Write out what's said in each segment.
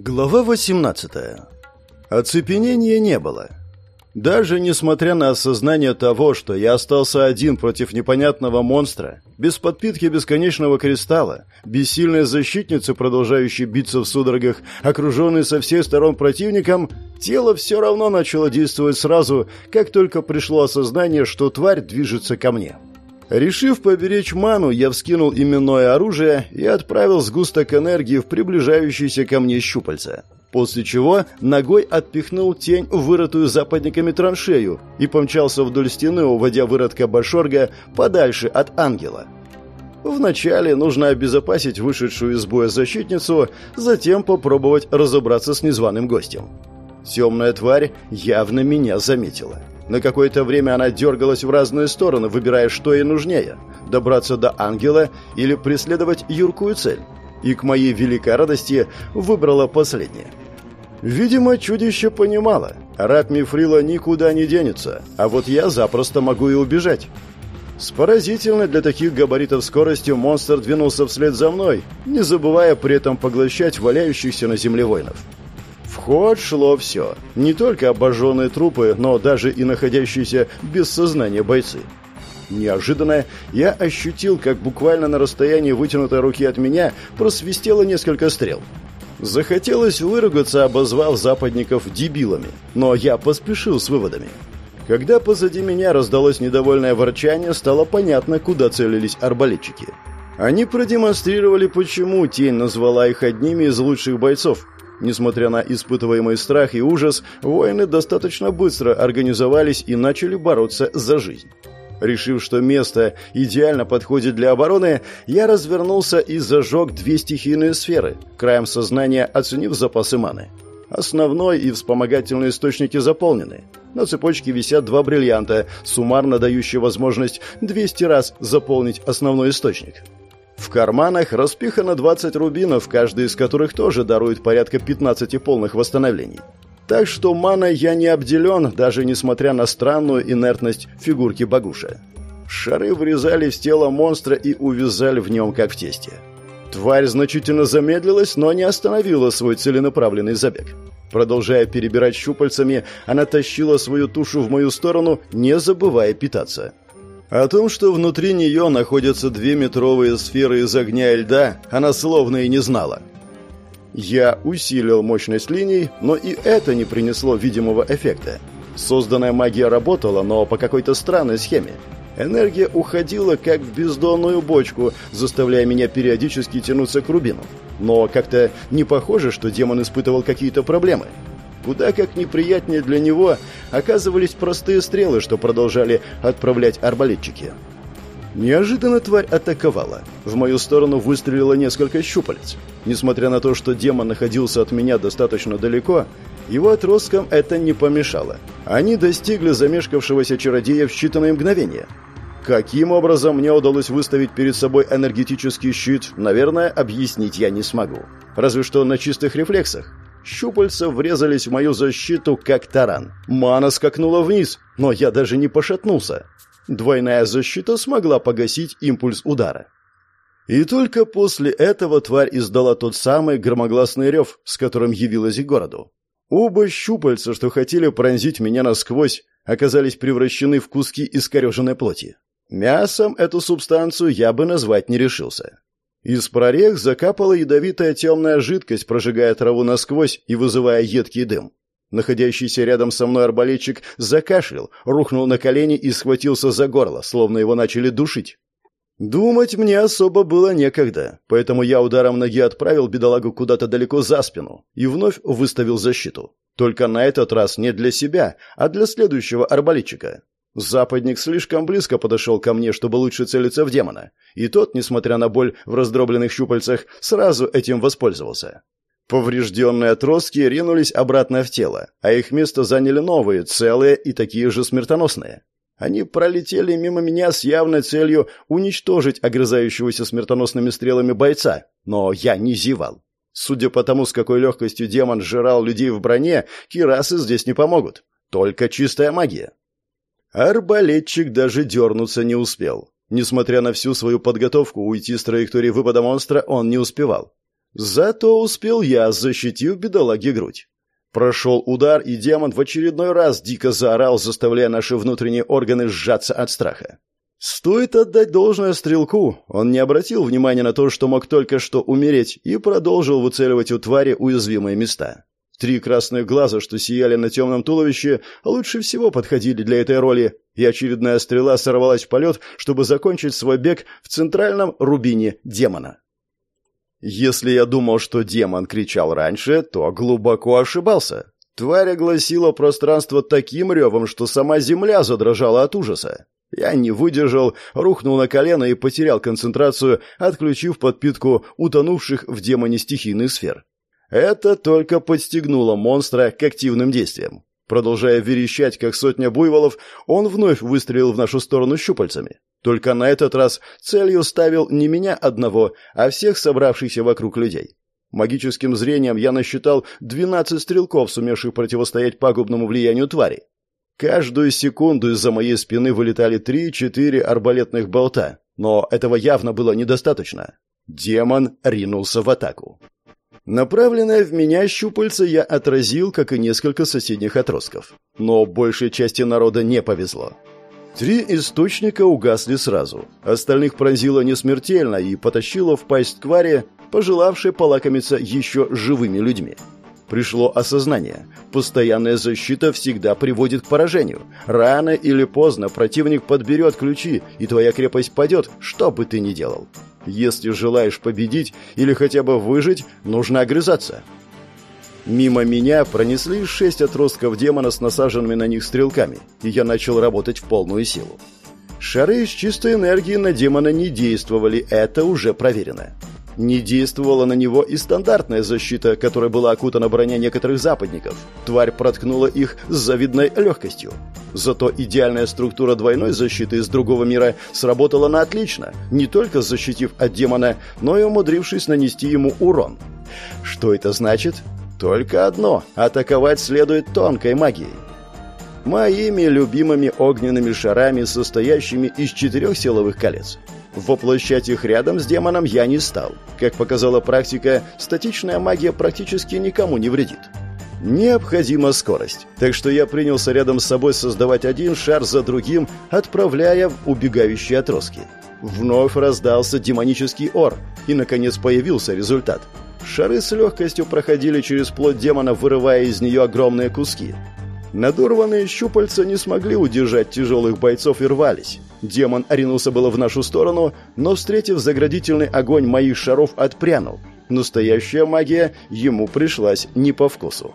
Глава 18. Оцепенения не было. Даже несмотря на осознание того, что я остался один против непонятного монстра, без подпитки бесконечного кристалла, без сильной защитницы, продолжающей биться в судорогах, окруженной со всех сторон противником, тело все равно начало действовать сразу, как только пришло осознание, что тварь движется ко мне. Решив поберечь ману, я вскинул именное оружие и отправил сгусток энергии в приближающийся ко мне щупальца. После чего ногой отпихнул тень, вырытую западниками траншею, и помчался вдоль стены, уводя выродка Башорга подальше от ангела. Вначале нужно обезопасить вышедшую из боя защитницу, затем попробовать разобраться с незваным гостем. Темная тварь явно меня заметила. На какое-то время она дергалась в разные стороны, выбирая, что ей нужнее – добраться до ангела или преследовать юркую цель. И к моей великой радости выбрала последнее. Видимо, чудище понимало. Раб Мифрила никуда не денется, а вот я запросто могу и убежать. С поразительной для таких габаритов скоростью монстр двинулся вслед за мной, не забывая при этом поглощать валяющихся на земле воинов. В ход шло все. Не только обожженные трупы, но даже и находящиеся без сознания бойцы. Неожиданно я ощутил, как буквально на расстоянии вытянутой руки от меня просвистело несколько стрел. Захотелось выругаться, обозвав западников дебилами, но я поспешил с выводами. Когда позади меня раздалось недовольное ворчание, стало понятно, куда целились арбалетчики. Они продемонстрировали, почему тень назвала их одними из лучших бойцов – Несмотря на испытываемый страх и ужас, воины достаточно быстро организовались и начали бороться за жизнь. Решив, что место идеально подходит для обороны, я развернулся и зажег две стихийные сферы, краем сознания оценив запасы маны. Основной и вспомогательные источники заполнены. На цепочке висят два бриллианта, суммарно дающие возможность 200 раз заполнить основной источник. В карманах распихано 20 рубинов, каждый из которых тоже дарует порядка 15 полных восстановлений. Так что маной я не обделен, даже несмотря на странную инертность фигурки Багуша. Шары врезались в тело монстра и увязали в нем, как в тесте. Тварь значительно замедлилась, но не остановила свой целенаправленный забег. Продолжая перебирать щупальцами, она тащила свою тушу в мою сторону, не забывая питаться. О том, что внутри нее находятся две метровые сферы из огня и льда, она словно и не знала. Я усилил мощность линий, но и это не принесло видимого эффекта. Созданная магия работала, но по какой-то странной схеме. Энергия уходила как в бездонную бочку, заставляя меня периодически тянуться к рубину. Но как-то не похоже, что демон испытывал какие-то проблемы. Куда как неприятнее для него оказывались простые стрелы, что продолжали отправлять арбалетчики. Неожиданно тварь атаковала. В мою сторону выстрелило несколько щупалец. Несмотря на то, что демон находился от меня достаточно далеко, его отросткам это не помешало. Они достигли замешкавшегося чародея в считанные мгновения. Каким образом мне удалось выставить перед собой энергетический щит, наверное, объяснить я не смогу. Разве что на чистых рефлексах. Щупальца врезались в мою защиту, как таран. Мана скакнула вниз, но я даже не пошатнулся. Двойная защита смогла погасить импульс удара. И только после этого тварь издала тот самый громогласный рев, с которым явилась к городу. Оба щупальца, что хотели пронзить меня насквозь, оказались превращены в куски искореженной плоти. Мясом эту субстанцию я бы назвать не решился. Из прорех закапала ядовитая темная жидкость, прожигая траву насквозь и вызывая едкий дым. Находящийся рядом со мной арбалетчик закашлял, рухнул на колени и схватился за горло, словно его начали душить. Думать мне особо было некогда, поэтому я ударом ноги отправил бедолагу куда-то далеко за спину и вновь выставил защиту. Только на этот раз не для себя, а для следующего арбалетчика. Западник слишком близко подошел ко мне, чтобы лучше целиться в демона, и тот, несмотря на боль в раздробленных щупальцах, сразу этим воспользовался. Поврежденные отростки ринулись обратно в тело, а их место заняли новые, целые и такие же смертоносные. Они пролетели мимо меня с явной целью уничтожить огрызающегося смертоносными стрелами бойца, но я не зевал. Судя по тому, с какой легкостью демон сжирал людей в броне, кирасы здесь не помогут. Только чистая магия. Арбалетчик даже дернуться не успел. Несмотря на всю свою подготовку, уйти с траектории выпада монстра он не успевал. Зато успел я, защитив бедолаге грудь. Прошел удар, и демон в очередной раз дико заорал, заставляя наши внутренние органы сжаться от страха. Стоит отдать должное стрелку, он не обратил внимания на то, что мог только что умереть, и продолжил выцеливать у твари уязвимые места. Три красных глаза, что сияли на темном туловище, лучше всего подходили для этой роли, и очередная стрела сорвалась в полет, чтобы закончить свой бег в центральном рубине демона. Если я думал, что демон кричал раньше, то глубоко ошибался. Тварь огласила пространство таким ревом, что сама земля задрожала от ужаса. Я не выдержал, рухнул на колено и потерял концентрацию, отключив подпитку утонувших в демоне стихийных сфер. Это только подстегнуло монстра к активным действиям. Продолжая верещать, как сотня буйволов, он вновь выстрелил в нашу сторону щупальцами. Только на этот раз целью ставил не меня одного, а всех собравшихся вокруг людей. Магическим зрением я насчитал 12 стрелков, сумевших противостоять пагубному влиянию твари. Каждую секунду из-за моей спины вылетали 3-4 арбалетных болта, но этого явно было недостаточно. Демон ринулся в атаку. Направленное в меня щупальце я отразил, как и несколько соседних отростков. Но большей части народа не повезло. Три источника угасли сразу. Остальных пронзило несмертельно и потащило в пасть твари, пожелавшей полакомиться еще живыми людьми. Пришло осознание. Постоянная защита всегда приводит к поражению. Рано или поздно противник подберет ключи, и твоя крепость падет, что бы ты ни делал. Если желаешь победить или хотя бы выжить, нужно огрызаться. Мимо меня пронесли шесть отростков демона с насаженными на них стрелками, и я начал работать в полную силу. Шары из чистой энергии на демона не действовали, это уже проверено. Не действовала на него и стандартная защита, которой была окутана броня некоторых западников. Тварь проткнула их с завидной легкостью. Зато идеальная структура двойной защиты из другого мира сработала на отлично, не только защитив от демона, но и умудрившись нанести ему урон. Что это значит? Только одно – атаковать следует тонкой магией. Моими любимыми огненными шарами, состоящими из четырех силовых колец – Воплощать их рядом с демоном я не стал. Как показала практика, статичная магия практически никому не вредит. Необходима скорость, так что я принялся рядом с собой создавать один шар за другим, отправляя в убегающие отростки. Вновь раздался демонический ор, и, наконец, появился результат. Шары с легкостью проходили через плоть демона, вырывая из нее огромные куски. Надорванные щупальца не смогли удержать тяжелых бойцов и рвались. Демон ринулся было в нашу сторону, но, встретив заградительный огонь моих шаров, отпрянул. Настоящая магия ему пришлась не по вкусу.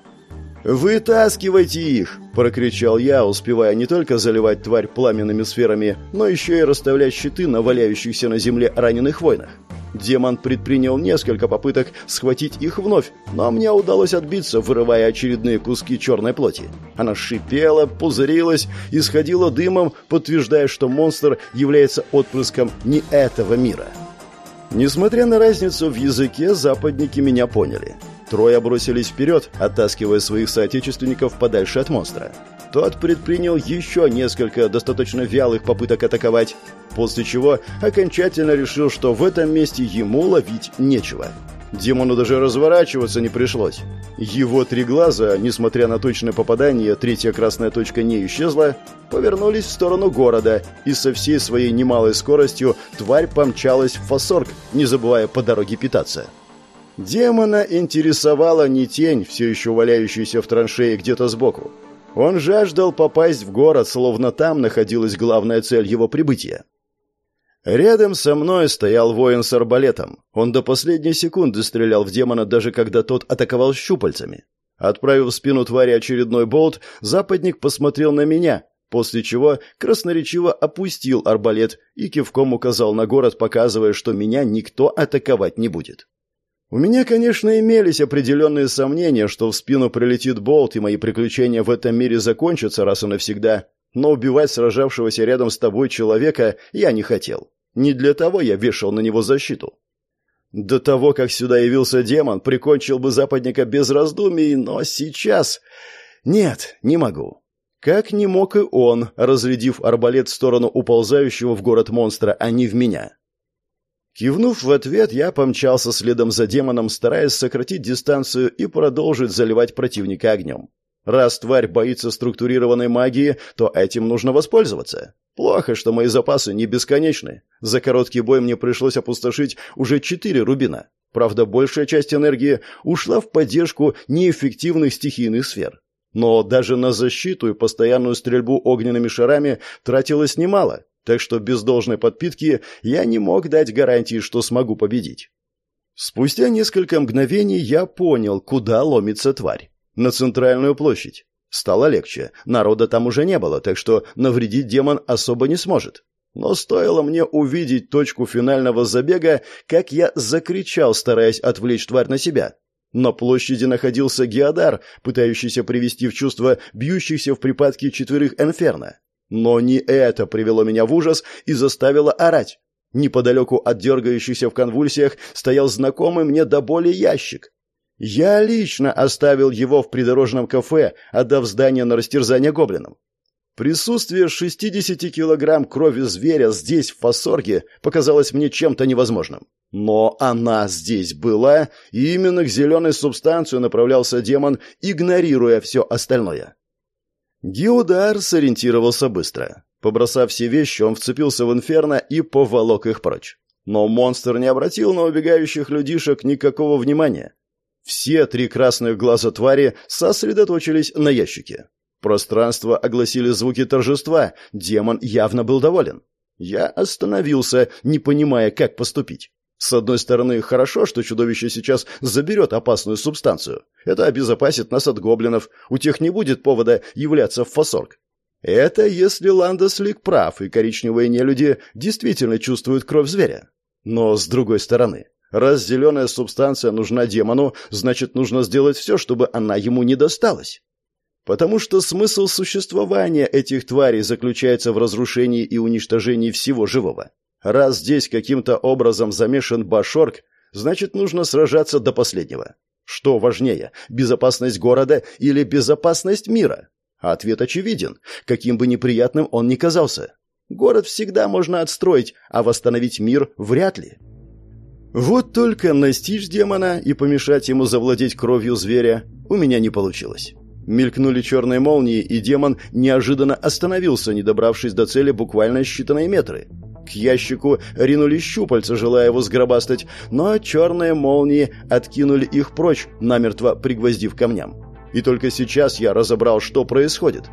«Вытаскивайте их!» – прокричал я, успевая не только заливать тварь пламенными сферами, но еще и расставлять щиты на валяющихся на земле раненых воинах. Демон предпринял несколько попыток схватить их вновь, но мне удалось отбиться, вырывая очередные куски черной плоти. Она шипела, пузырилась, исходила дымом, подтверждая, что монстр является отпрыском не этого мира. Несмотря на разницу в языке, западники меня поняли. Трое бросились вперед, оттаскивая своих соотечественников подальше от монстра. Тот предпринял еще несколько достаточно вялых попыток атаковать, после чего окончательно решил, что в этом месте ему ловить нечего. Демону даже разворачиваться не пришлось. Его три глаза, несмотря на точное попадание, третья красная точка не исчезла, повернулись в сторону города, и со всей своей немалой скоростью тварь помчалась в фасорг, не забывая по дороге питаться. Демона интересовала не тень, все еще валяющаяся в траншее где-то сбоку. Он жаждал попасть в город, словно там находилась главная цель его прибытия. Рядом со мной стоял воин с арбалетом. Он до последней секунды стрелял в демона, даже когда тот атаковал щупальцами. Отправив в спину твари очередной болт, западник посмотрел на меня, после чего красноречиво опустил арбалет и кивком указал на город, показывая, что меня никто атаковать не будет. У меня, конечно, имелись определенные сомнения, что в спину прилетит болт, и мои приключения в этом мире закончатся раз и навсегда, но убивать сражавшегося рядом с тобой человека я не хотел. Не для того я вешал на него защиту. До того, как сюда явился демон, прикончил бы западника без раздумий, но сейчас... Нет, не могу. Как не мог и он, разрядив арбалет в сторону уползающего в город монстра, а не в меня. Кивнув в ответ, я помчался следом за демоном, стараясь сократить дистанцию и продолжить заливать противника огнем. Раз тварь боится структурированной магии, то этим нужно воспользоваться. Плохо, что мои запасы не бесконечны. За короткий бой мне пришлось опустошить уже четыре рубина. Правда, большая часть энергии ушла в поддержку неэффективных стихийных сфер. Но даже на защиту и постоянную стрельбу огненными шарами тратилось немало, так что без должной подпитки я не мог дать гарантии, что смогу победить. Спустя несколько мгновений я понял, куда ломится тварь. На центральную площадь. Стало легче, народа там уже не было, так что навредить демон особо не сможет. Но стоило мне увидеть точку финального забега, как я закричал, стараясь отвлечь тварь на себя. На площади находился Геодар, пытающийся привести в чувство бьющихся в припадке четверых Энферно. Но не это привело меня в ужас и заставило орать. Неподалеку от дергающихся в конвульсиях стоял знакомый мне до боли ящик. Я лично оставил его в придорожном кафе, отдав здание на растерзание гоблинам. Присутствие 60 килограмм крови зверя здесь, в Фасорге, показалось мне чем-то невозможным. Но она здесь была, и именно к зеленой субстанции направлялся демон, игнорируя все остальное. Геудар сориентировался быстро. Побросав все вещи, он вцепился в инферно и поволок их прочь. Но монстр не обратил на убегающих людишек никакого внимания. Все три красных глаза твари сосредоточились на ящике. Пространство огласили звуки торжества, демон явно был доволен. Я остановился, не понимая, как поступить. С одной стороны, хорошо, что чудовище сейчас заберет опасную субстанцию. Это обезопасит нас от гоблинов, у тех не будет повода являться в фасорг. Это если Ландослик прав, и коричневые нелюди действительно чувствуют кровь зверя. Но с другой стороны, раз зеленая субстанция нужна демону, значит, нужно сделать все, чтобы она ему не досталась. Потому что смысл существования этих тварей заключается в разрушении и уничтожении всего живого. Раз здесь каким-то образом замешан Башорг, значит, нужно сражаться до последнего. Что важнее, безопасность города или безопасность мира? Ответ очевиден, каким бы неприятным он ни казался. Город всегда можно отстроить, а восстановить мир вряд ли. Вот только настичь демона и помешать ему завладеть кровью зверя у меня не получилось. Мелькнули черные молнии, и демон неожиданно остановился, не добравшись до цели буквально считанные метры. К ящику ринули щупальца, желая его сгробастать, но черные молнии откинули их прочь, намертво пригвоздив камням. И только сейчас я разобрал, что происходит.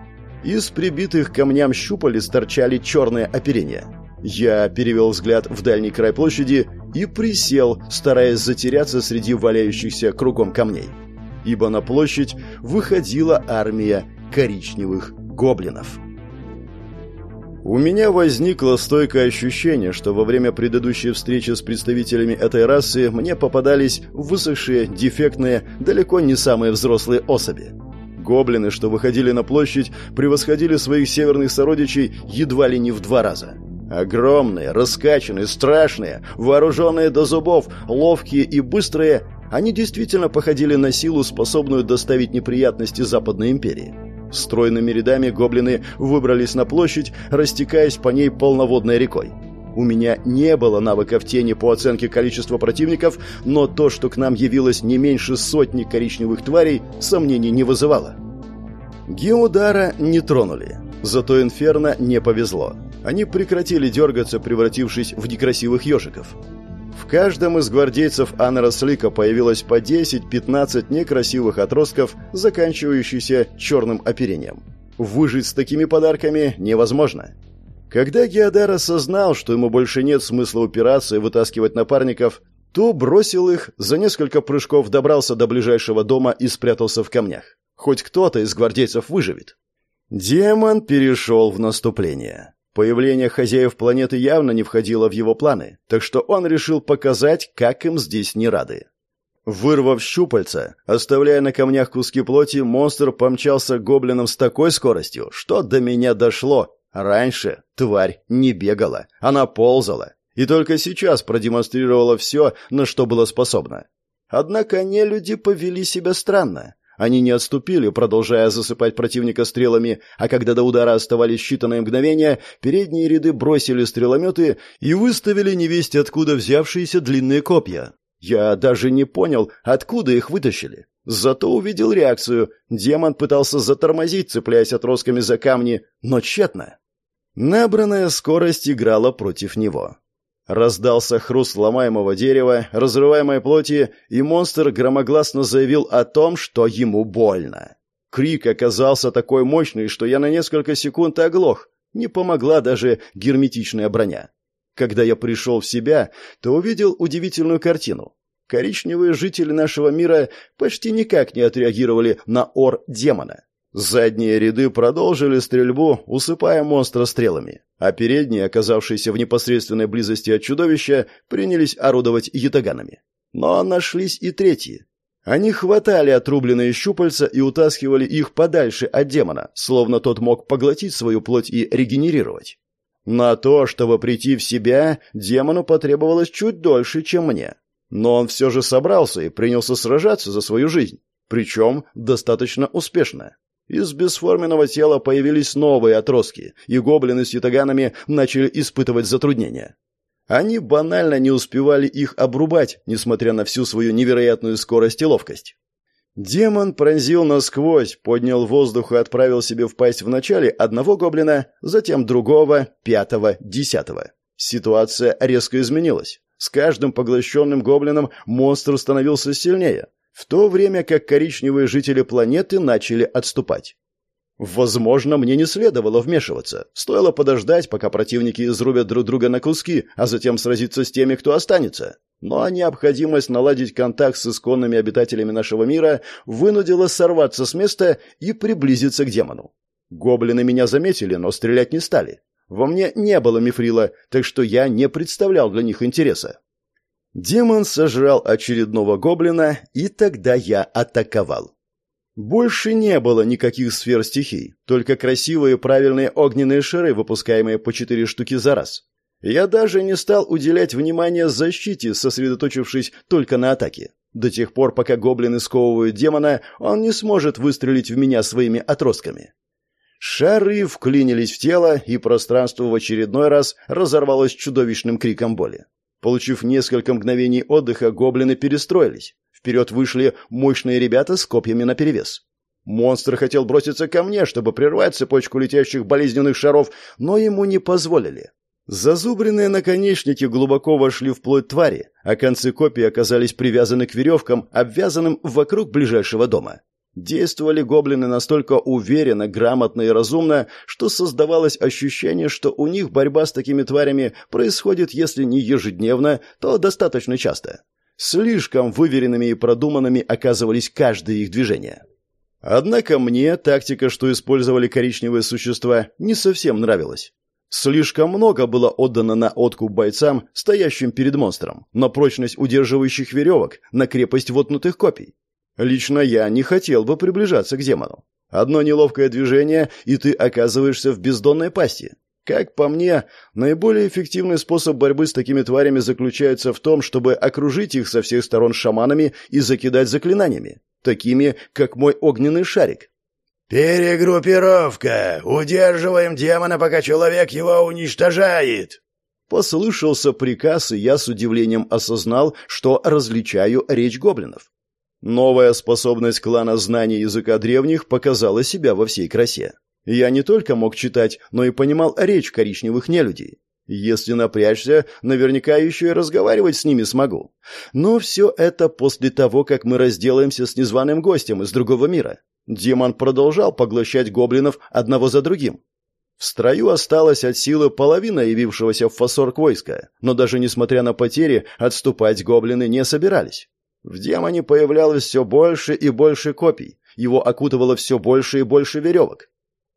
Из прибитых камням щупалец торчали черные оперения. Я перевел взгляд в дальний край площади и присел, стараясь затеряться среди валяющихся кругом камней. Ибо на площадь выходила армия коричневых гоблинов. У меня возникло стойкое ощущение, что во время предыдущей встречи с представителями этой расы мне попадались высохшие, дефектные, далеко не самые взрослые особи. Гоблины, что выходили на площадь, превосходили своих северных сородичей едва ли не в два раза. Огромные, раскачанные, страшные, вооруженные до зубов, ловкие и быстрые, они действительно походили на силу, способную доставить неприятности Западной империи. Стройными рядами гоблины выбрались на площадь, растекаясь по ней полноводной рекой. У меня не было навыка в тени по оценке количества противников, но то, что к нам явилось не меньше сотни коричневых тварей, сомнений не вызывало. Геодара не тронули. Зато Инферно не повезло. Они прекратили дергаться, превратившись в некрасивых ежиков. Каждом из гвардейцев Аннера Слика появилось по 10-15 некрасивых отростков, заканчивающихся черным оперением. Выжить с такими подарками невозможно. Когда Геодар осознал, что ему больше нет смысла упираться и вытаскивать напарников, то бросил их, за несколько прыжков добрался до ближайшего дома и спрятался в камнях. Хоть кто-то из гвардейцев выживет. Демон перешел в наступление. Появление хозяев планеты явно не входило в его планы, так что он решил показать, как им здесь не рады. Вырвав щупальца, оставляя на камнях куски плоти, монстр помчался гоблином с такой скоростью, что до меня дошло. Раньше тварь не бегала, она ползала, и только сейчас продемонстрировала все, на что была способна. Однако не люди повели себя странно. Они не отступили, продолжая засыпать противника стрелами, а когда до удара оставались считанные мгновения, передние ряды бросили стрелометы и выставили невесть откуда взявшиеся длинные копья. Я даже не понял, откуда их вытащили. Зато увидел реакцию. Демон пытался затормозить, цепляясь отростками за камни, но тщетно. Набранная скорость играла против него. Раздался хруст ломаемого дерева, разрываемой плоти, и монстр громогласно заявил о том, что ему больно. Крик оказался такой мощный, что я на несколько секунд оглох. Не помогла даже герметичная броня. Когда я пришел в себя, то увидел удивительную картину. Коричневые жители нашего мира почти никак не отреагировали на ор демона. Задние ряды продолжили стрельбу, усыпая монстра стрелами, а передние, оказавшиеся в непосредственной близости от чудовища, принялись орудовать ятаганами. Но нашлись и третьи. Они хватали отрубленные щупальца и утаскивали их подальше от демона, словно тот мог поглотить свою плоть и регенерировать. На то, чтобы прийти в себя, демону потребовалось чуть дольше, чем мне. Но он все же собрался и принялся сражаться за свою жизнь, причем достаточно успешно. Из бесформенного тела появились новые отростки, и гоблины с ятаганами начали испытывать затруднения. Они банально не успевали их обрубать, несмотря на всю свою невероятную скорость и ловкость. Демон пронзил насквозь, поднял воздух и отправил себе в пасть вначале одного гоблина, затем другого, пятого, десятого. Ситуация резко изменилась. С каждым поглощенным гоблином монстр становился сильнее, в то время как коричневые жители планеты начали отступать. Возможно, мне не следовало вмешиваться. Стоило подождать, пока противники изрубят друг друга на куски, а затем сразиться с теми, кто останется. Но необходимость наладить контакт с исконными обитателями нашего мира вынудила сорваться с места и приблизиться к демону. Гоблины меня заметили, но стрелять не стали. Во мне не было мифрила, так что я не представлял для них интереса. Демон сожрал очередного гоблина, и тогда я атаковал. Больше не было никаких сфер стихий, только красивые правильные огненные шары, выпускаемые по четыре штуки за раз. Я даже не стал уделять внимание защите, сосредоточившись только на атаке. До тех пор, пока гоблины сковывают демона, он не сможет выстрелить в меня своими отростками. Шары вклинились в тело, и пространство в очередной раз разорвалось чудовищным криком боли. Получив несколько мгновений отдыха, гоблины перестроились. Вперед вышли мощные ребята с копьями наперевес. Монстр хотел броситься ко мне, чтобы прервать цепочку летящих болезненных шаров, но ему не позволили. Зазубренные наконечники глубоко вошли в плоть твари, а концы копий оказались привязаны к веревкам, обвязанным вокруг ближайшего дома. Действовали гоблины настолько уверенно, грамотно и разумно, что создавалось ощущение, что у них борьба с такими тварями происходит, если не ежедневно, то достаточно часто. Слишком выверенными и продуманными оказывались каждые их движения. Однако мне тактика, что использовали коричневые существа, не совсем нравилась. Слишком много было отдано на откуп бойцам, стоящим перед монстром, на прочность удерживающих веревок, на крепость вотнутых копий. Лично я не хотел бы приближаться к демону. Одно неловкое движение, и ты оказываешься в бездонной пасти. Как по мне, наиболее эффективный способ борьбы с такими тварями заключается в том, чтобы окружить их со всех сторон шаманами и закидать заклинаниями, такими, как мой огненный шарик. «Перегруппировка! Удерживаем демона, пока человек его уничтожает!» Послышался приказ, и я с удивлением осознал, что различаю речь гоблинов. Новая способность клана знания языка древних показала себя во всей красе. Я не только мог читать, но и понимал речь коричневых нелюдей. Если напрячься, наверняка еще и разговаривать с ними смогу. Но все это после того, как мы разделаемся с незваным гостем из другого мира. Демон продолжал поглощать гоблинов одного за другим. В строю осталась от силы половина явившегося в фасорг войска, но даже несмотря на потери, отступать гоблины не собирались. В демоне появлялось все больше и больше копий. Его окутывало все больше и больше веревок.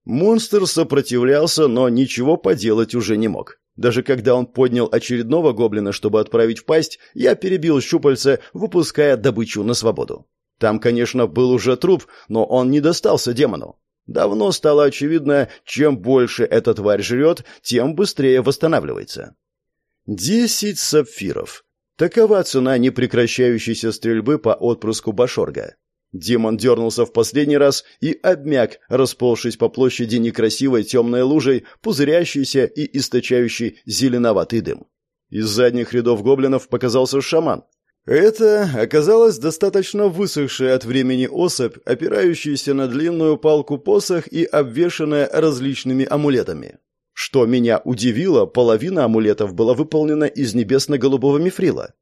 Монстр сопротивлялся, но ничего поделать уже не мог. Даже когда он поднял очередного гоблина, чтобы отправить в пасть, я перебил щупальца, выпуская добычу на свободу. Там, конечно, был уже труп, но он не достался демону. Давно стало очевидно, чем больше эта тварь жрет, тем быстрее восстанавливается. Десять сапфиров. Такова цена непрекращающейся стрельбы по отпрыску Башорга. Демон дернулся в последний раз и обмяк, расползшись по площади некрасивой темной лужей, пузырящейся и источающей зеленоватый дым. Из задних рядов гоблинов показался шаман. Это оказалась достаточно высохшая от времени особь, опирающаяся на длинную палку посох и обвешанная различными амулетами. Что меня удивило, половина амулетов была выполнена из небесно-голубого мифрила.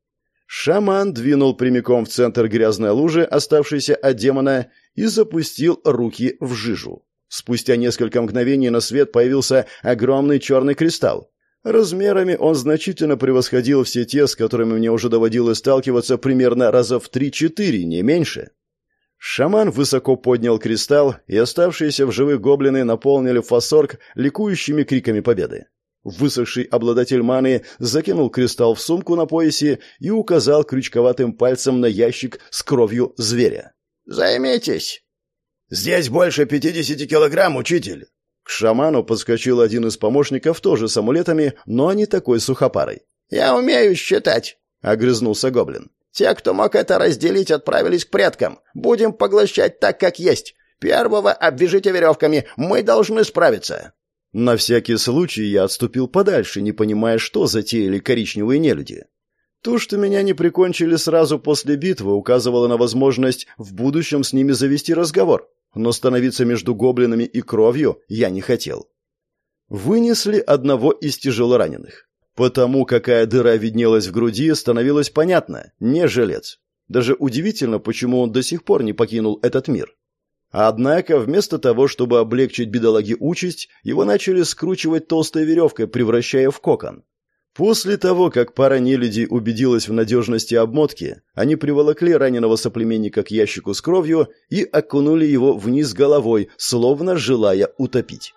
Шаман двинул прямиком в центр грязной лужи, оставшейся от демона, и запустил руки в жижу. Спустя несколько мгновений на свет появился огромный черный кристалл. Размерами он значительно превосходил все те, с которыми мне уже доводилось сталкиваться примерно раза в три-четыре, не меньше. Шаман высоко поднял кристалл, и оставшиеся в живых гоблины наполнили фасорг ликующими криками победы. Высохший обладатель маны закинул кристалл в сумку на поясе и указал крючковатым пальцем на ящик с кровью зверя. «Займитесь!» «Здесь больше пятидесяти килограмм, учитель!» К шаману подскочил один из помощников, тоже с амулетами, но не такой сухопарой. «Я умею считать!» — огрызнулся гоблин. «Те, кто мог это разделить, отправились к предкам. Будем поглощать так, как есть. Первого обвяжите веревками, мы должны справиться!» На всякий случай я отступил подальше, не понимая, что затеяли коричневые нелюди. То, что меня не прикончили сразу после битвы, указывало на возможность в будущем с ними завести разговор, но становиться между гоблинами и кровью я не хотел. Вынесли одного из тяжелораненых. Потому какая дыра виднелась в груди, становилось понятно – не жилец. Даже удивительно, почему он до сих пор не покинул этот мир. Однако, вместо того, чтобы облегчить бедолаге участь, его начали скручивать толстой веревкой, превращая в кокон. После того, как пара нелюдей убедилась в надежности обмотки, они приволокли раненого соплеменника к ящику с кровью и окунули его вниз головой, словно желая утопить.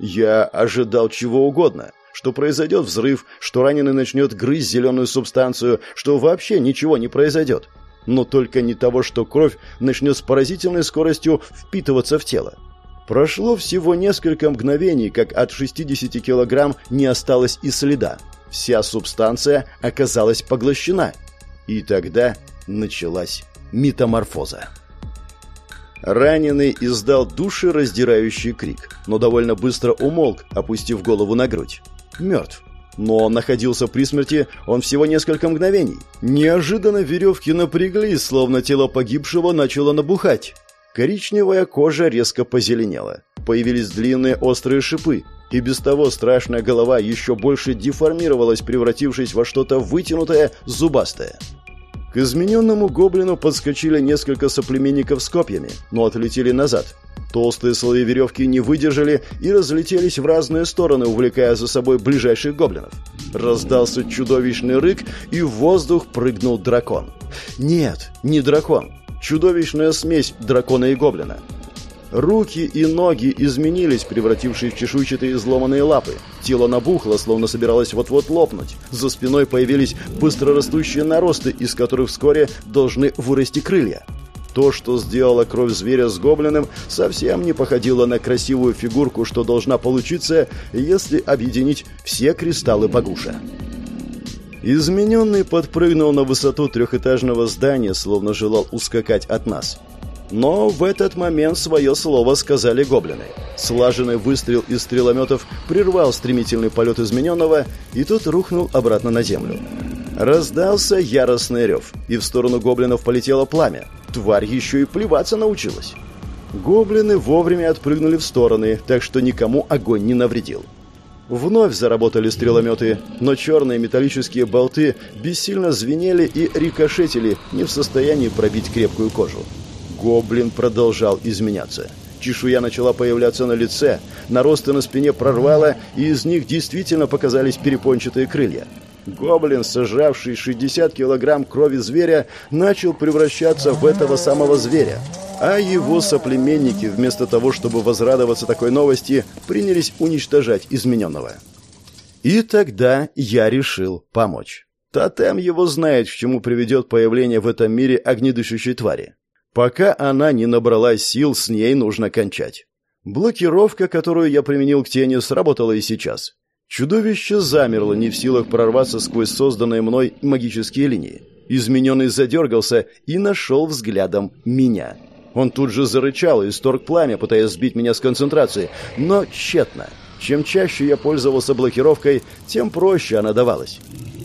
Я ожидал чего угодно, что произойдет взрыв, что раненый начнет грызть зеленую субстанцию, что вообще ничего не произойдет но только не того, что кровь начнет с поразительной скоростью впитываться в тело. Прошло всего несколько мгновений, как от 60 килограмм не осталось и следа. Вся субстанция оказалась поглощена. И тогда началась метаморфоза. Раненый издал душераздирающий крик, но довольно быстро умолк, опустив голову на грудь. Мертв. Но он находился при смерти он всего несколько мгновений. Неожиданно веревки напряглись, словно тело погибшего начало набухать. Коричневая кожа резко позеленела. Появились длинные острые шипы, и без того страшная голова еще больше деформировалась, превратившись во что-то вытянутое, зубастое. К измененному гоблину подскочили несколько соплеменников с копьями, но отлетели назад. Толстые слои веревки не выдержали и разлетелись в разные стороны, увлекая за собой ближайших гоблинов. Раздался чудовищный рык, и в воздух прыгнул дракон. Нет, не дракон. Чудовищная смесь дракона и гоблина. Руки и ноги изменились, превратившись в чешуйчатые изломанные лапы. Тело набухло, словно собиралось вот-вот лопнуть. За спиной появились быстрорастущие наросты, из которых вскоре должны вырасти крылья. То, что сделала кровь зверя с гоблином, совсем не походило на красивую фигурку, что должна получиться, если объединить все кристаллы Багуша. Измененный подпрыгнул на высоту трехэтажного здания, словно желал ускакать от нас. Но в этот момент свое слово сказали гоблины. Слаженный выстрел из стрелометов прервал стремительный полет измененного, и тот рухнул обратно на землю. Раздался яростный рев, и в сторону гоблинов полетело пламя. Тварь еще и плеваться научилась. Гоблины вовремя отпрыгнули в стороны, так что никому огонь не навредил. Вновь заработали стрелометы, но черные металлические болты бессильно звенели и рикошетили, не в состоянии пробить крепкую кожу. Гоблин продолжал изменяться. Чешуя начала появляться на лице, наросты на спине прорвало, и из них действительно показались перепончатые крылья. Гоблин, сожравший 60 килограмм крови зверя, начал превращаться в этого самого зверя. А его соплеменники, вместо того, чтобы возрадоваться такой новости, принялись уничтожать измененного. И тогда я решил помочь. Тотем его знает, к чему приведет появление в этом мире огнедышащей твари. Пока она не набралась сил, с ней нужно кончать. Блокировка, которую я применил к тени, сработала и сейчас. Чудовище замерло, не в силах прорваться сквозь созданные мной магические линии. Измененный задергался и нашел взглядом меня. Он тут же зарычал и исторг пламя, пытаясь сбить меня с концентрации, но тщетно. Чем чаще я пользовался блокировкой, тем проще она давалась.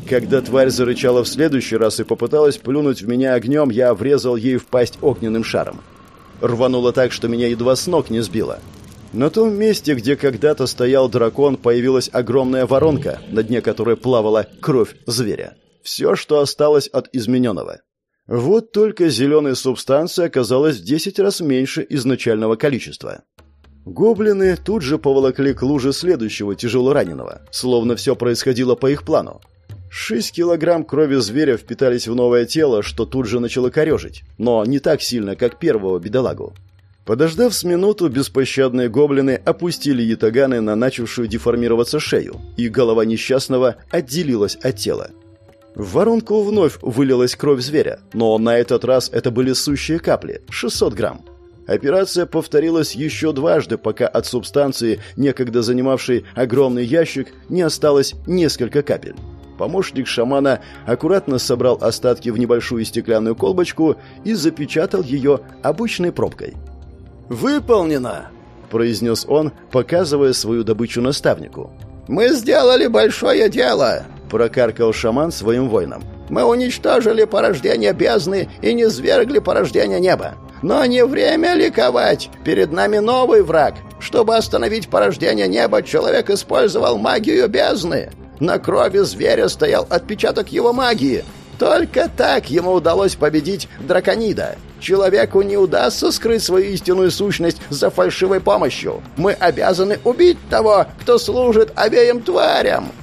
Когда тварь зарычала в следующий раз и попыталась плюнуть в меня огнем, я врезал ей в пасть огненным шаром. Рвануло так, что меня едва с ног не сбило. На том месте, где когда-то стоял дракон, появилась огромная воронка, на дне которой плавала кровь зверя. Все, что осталось от измененного. Вот только зеленой субстанции оказалось в 10 раз меньше изначального количества. Гоблины тут же поволокли к луже следующего тяжелораненого, словно все происходило по их плану. Шесть килограмм крови зверя впитались в новое тело, что тут же начало корежить, но не так сильно, как первого бедолагу. Подождав с минуту, беспощадные гоблины опустили ятаганы на начавшую деформироваться шею, и голова несчастного отделилась от тела. В воронку вновь вылилась кровь зверя, но на этот раз это были сущие капли, 600 грамм. Операция повторилась еще дважды, пока от субстанции, некогда занимавшей огромный ящик, не осталось несколько капель. Помощник шамана аккуратно собрал остатки в небольшую стеклянную колбочку и запечатал ее обычной пробкой. «Выполнено!» – произнес он, показывая свою добычу наставнику. «Мы сделали большое дело!» – прокаркал шаман своим воинам. «Мы уничтожили порождение бездны и не свергли порождение неба. Но не время ликовать. Перед нами новый враг. Чтобы остановить порождение неба, человек использовал магию бездны. На крови зверя стоял отпечаток его магии. Только так ему удалось победить драконида. Человеку не удастся скрыть свою истинную сущность за фальшивой помощью. Мы обязаны убить того, кто служит обеим тварям.